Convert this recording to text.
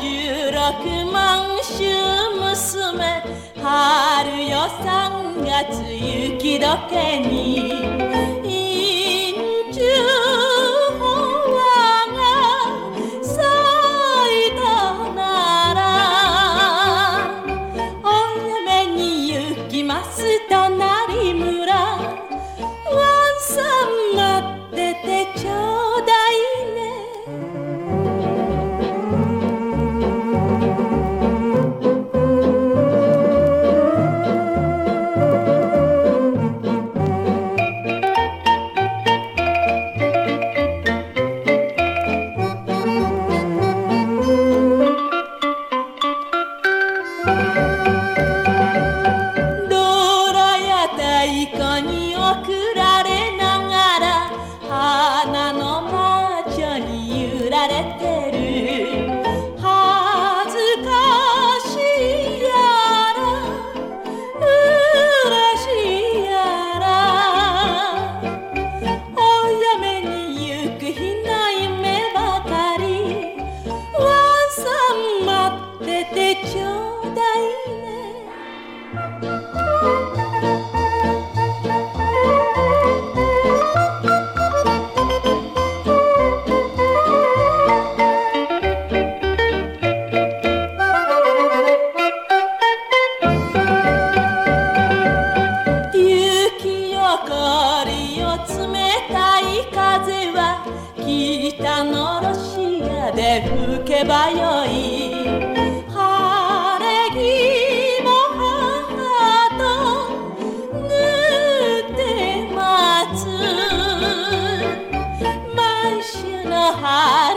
十六万種娘春よ三月雪どけに陰中花が咲いたならお嫁に行きますとな。could 北のロシアで吹けばよい。晴れ着も母と縫って待つ。毎週の春